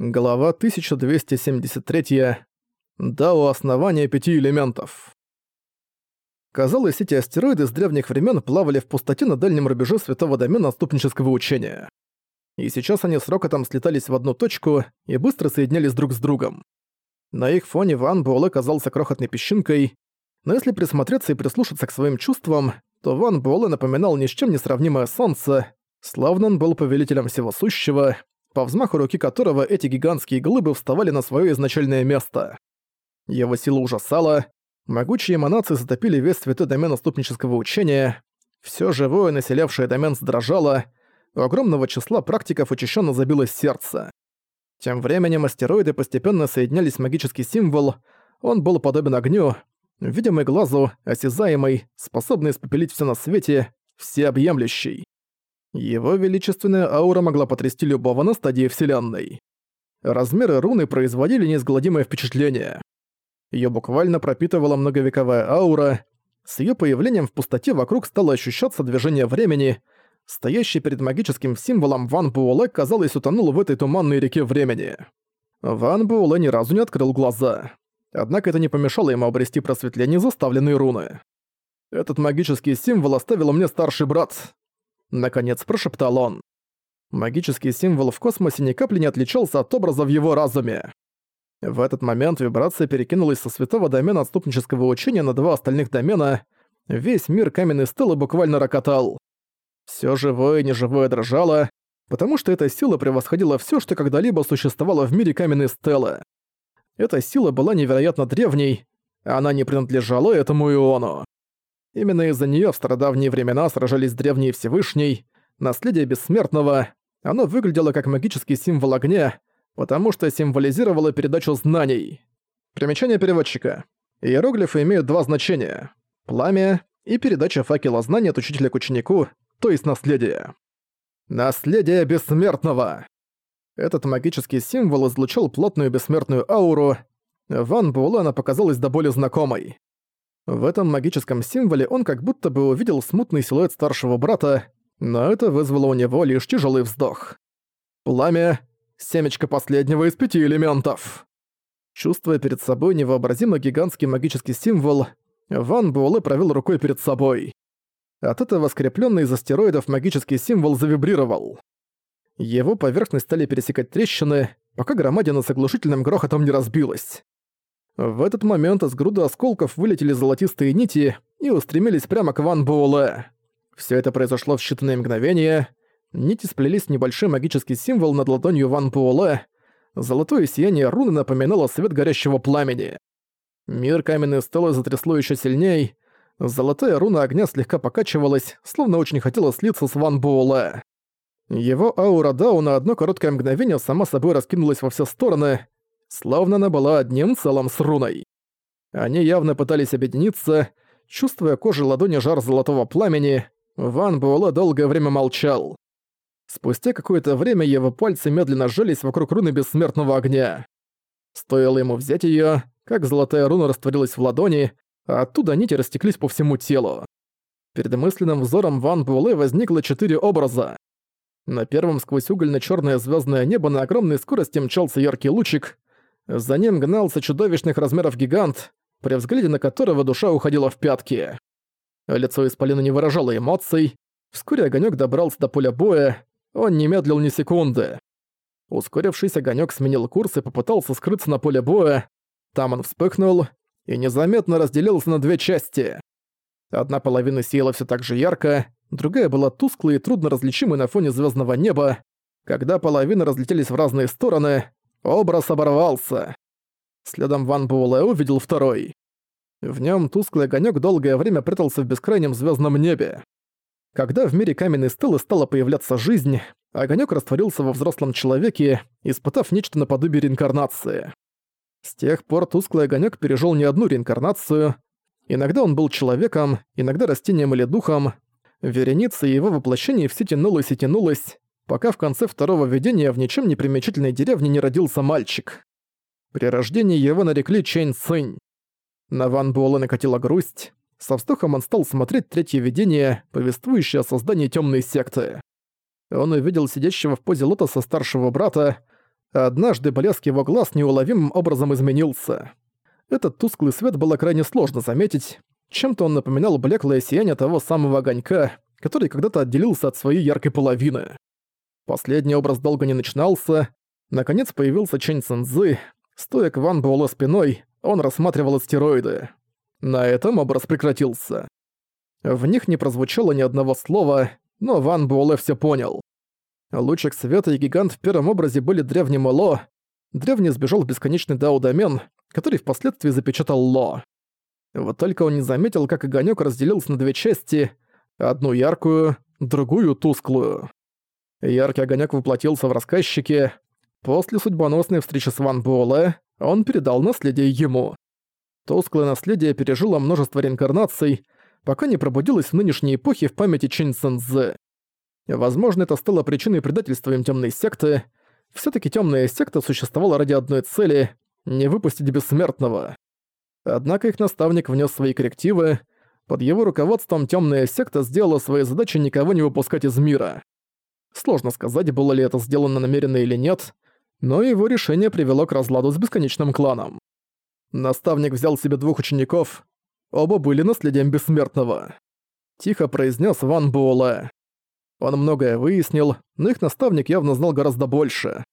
Глава 1273. Дао основания пяти элементов. Казалось, эти астероиды с древних времен плавали в пустоте на дальнем рубеже святого домена отступнического учения. И сейчас они с Рокотом слетались в одну точку и быстро соединялись друг с другом. На их фоне Ван Буэлэ казался крохотной песчинкой, но если присмотреться и прислушаться к своим чувствам, то Ван Буэлэ напоминал ни с чем не сравнимое солнце, словно он был повелителем всего сущего, по взмаху руки которого эти гигантские глыбы вставали на свое изначальное место. Его сила ужасала, могучие эманации затопили весь святой домен отступнического учения, все живое, населявшее домен, сдрожало, у огромного числа практиков учащенно забилось сердце. Тем временем астероиды постепенно соединялись в магический символ, он был подобен огню, видимый глазу, осязаемый, способный испепелить все на свете, всеобъемлющий. Его величественная аура могла потрясти любого на стадии Вселенной. Размеры руны производили неизгладимое впечатление. Её буквально пропитывала многовековая аура. С её появлением в пустоте вокруг стало ощущаться движение времени. Стоящий перед магическим символом Ван Буэлэ, казалось, утонул в этой туманной реке времени. Ван Буэлэ ни разу не открыл глаза. Однако это не помешало ему обрести просветление заставленной руны. «Этот магический символ оставил мне старший брат», Наконец прошептал он. Магический символ в космосе ни капли не отличался от образа в его разуме. В этот момент вибрация перекинулась со святого домена отступнического учения на два остальных домена. Весь мир каменной стелы буквально рокотал. Всё живое и неживое дрожало, потому что эта сила превосходила всё, что когда-либо существовало в мире каменной стелы. Эта сила была невероятно древней, она не принадлежала этому иону. Именно из-за неё в стародавние времена сражались древние Всевышний, наследие бессмертного. Оно выглядело как магический символ огня, потому что символизировало передачу знаний. Примечание переводчика. Иероглифы имеют два значения – пламя и передача факела знаний от учителя к ученику, то есть наследие. Наследие бессмертного! Этот магический символ излучал плотную бессмертную ауру. Ван Буэлэ показалась до боли знакомой. В этом магическом символе он как будто бы увидел смутный силуэт старшего брата, но это вызвало у него лишь тяжелый вздох. Пламя — семечко последнего из пяти элементов. Чувствуя перед собой невообразимо гигантский магический символ, Ван Буэлэ провел рукой перед собой. От этого скрепленный из астероидов магический символ завибрировал. Его поверхность стали пересекать трещины, пока громадина с оглушительным грохотом не разбилась. В этот момент из груды осколков вылетели золотистые нити и устремились прямо к Ван Буэлэ. Всё это произошло в считанные мгновения. Нити сплелись в небольшой магический символ над ладонью Ван Буэлэ. Золотое сияние руны напоминало свет горящего пламени. Мир каменной стелы затрясло ещё сильней. Золотая руна огня слегка покачивалась, словно очень хотела слиться с Ван Буэлэ. Его аура Дау на одно короткое мгновение сама собой раскинулась во все стороны, словно она была одним целым с руной. Они явно пытались объединиться, чувствуя кожей ладони жар золотого пламени, Ван Буэлэ долгое время молчал. Спустя какое-то время его пальцы медленно сжались вокруг руны бессмертного огня. Стоило ему взять её, как золотая руна растворилась в ладони, а оттуда нити растеклись по всему телу. Перед мысленным взором Ван Буэлэ возникло четыре образа. На первом сквозь угольно-чёрное звёздное небо на огромной скорости мчался яркий лучик, за ним гнался чудовищных размеров гигант, при взгляде на которого душа уходила в пятки. Лицо Исполина не выражало эмоций. Вскоре огонек добрался до поля боя, он не медлил ни секунды. Ускорившийся огонек сменил курс и попытался скрыться на поле боя. Там он вспыхнул и незаметно разделился на две части. Одна половина сияла все так же ярко, другая была тусклой и трудно различимой на фоне звездного неба. Когда половины разлетелись в разные стороны, Образ оборвался. Следом Ван Буэлэ увидел второй. В нем тусклый огонек долгое время прятался в бескрайнем звездном небе. Когда в мире каменной стелы стала появляться жизнь, огонек растворился во взрослом человеке, испытав нечто наподобие реинкарнации. С тех пор тусклый огонек пережил не одну реинкарнацию. Иногда он был человеком, иногда растением или духом. Вереница его воплощений все тянулась и тянулась, пока в конце второго видения в ничем не примечательной деревне не родился мальчик. При рождении его нарекли Чэнь Цинь. На Ван Буэлэ накатила грусть. Со вздохом он стал смотреть третье видение, повествующее о создании темной секты. Он увидел сидящего в позе лотоса старшего брата. однажды блеск его глаз неуловимым образом изменился. Этот тусклый свет было крайне сложно заметить, чем-то он напоминал блеклое сияние того самого огонька, который когда-то отделился от своей яркой половины. Последний образ долго не начинался, наконец появился Чэнь Цэнзы, стоя к Ван Буэлэ спиной, он рассматривал астероиды. На этом образ прекратился. В них не прозвучало ни одного слова, но Ван Буэлэ всё понял. Лучик света и гигант в первом образе были древним Ло. Древний сбежал в бесконечный Дао-домен, который впоследствии запечатал Ло. Вот только он не заметил, как огонек разделился на две части, одну яркую, другую тусклую. Яркий огонек воплотился в рассказчике. После судьбоносной встречи с Ван Буэлэ он передал наследие ему. Тусклое наследие пережило множество реинкарнаций, пока не пробудилось в нынешней эпохе в памяти Чин Цэнзэ. Возможно, это стало причиной предательства им темной секты. все таки темная секта существовала ради одной цели — не выпустить бессмертного. Однако их наставник внес свои коррективы. Под его руководством темная секта сделала своей задачей никого не выпускать из мира. Сложно сказать, было ли это сделано намеренно или нет, но его решение привело к разладу с бесконечным кланом. Наставник взял себе двух учеников, оба были наследием бессмертного. Тихо произнес Ван Буэлэ. Он многое выяснил, но их наставник явно знал гораздо больше.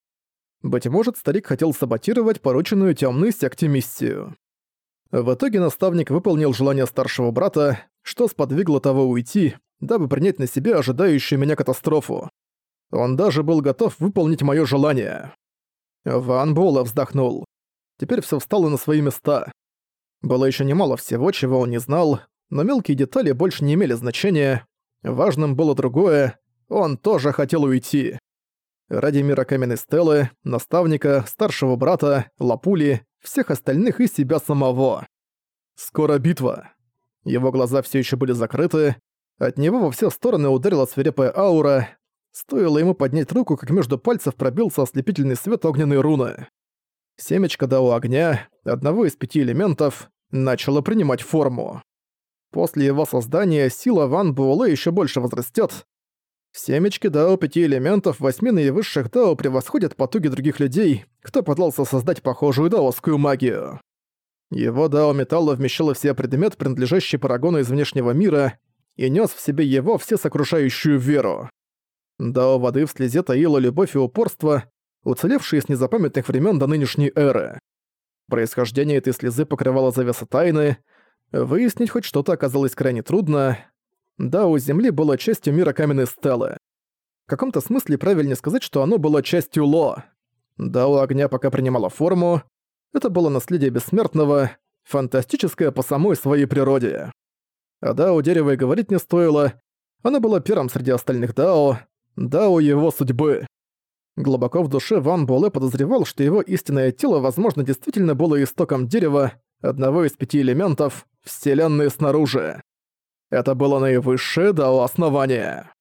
Быть может, старик хотел саботировать порученную темной секте миссию. В итоге наставник выполнил желание старшего брата, что сподвигло того уйти, дабы принять на себя ожидающую меня катастрофу. Он даже был готов выполнить моё желание. Ван Була вздохнул. Теперь всё встало на свои места. Было ещё немало всего, чего он не знал, но мелкие детали больше не имели значения. Важным было другое. Он тоже хотел уйти. Ради мира каменной стелы, наставника, старшего брата, лапули, всех остальных и себя самого. Скоро битва. Его глаза все еще были закрыты. От него во все стороны ударила свирепая аура. Стоило ему поднять руку, как между пальцев пробился ослепительный свет огненной руны. Семечко Дао Огня, одного из пяти элементов, начало принимать форму. После его создания сила Ван Буэлэ еще больше возрастет. Семечки Дао пяти элементов восьми наивысших Дао превосходят потуги других людей, кто пытался создать похожую даосскую магию. Его дао металла вмещало в себя предмет, принадлежащий Парагону из внешнего мира, и нес в себе его всесокрушающую веру. Дао воды в слезе таило любовь и упорство, уцелевшие с незапамятных времен до нынешней эры. Происхождение этой слезы покрывало завеса тайны, выяснить хоть что-то оказалось крайне трудно. Дао Земли было частью мира каменной стелы. В каком-то смысле правильнее сказать, что оно было частью Ло. Дао огня пока принимало форму, это было наследие бессмертного, фантастическое по самой своей природе. А Дао дерева и говорить не стоило, оно было первым среди остальных Дао, Дао его судьбы. Глубоко в душе Ван Буэлэ подозревал, что его истинное тело, возможно, действительно было истоком дерева, одного из пяти элементов, вселенной снаружи. Это было наивысшее Дао основание.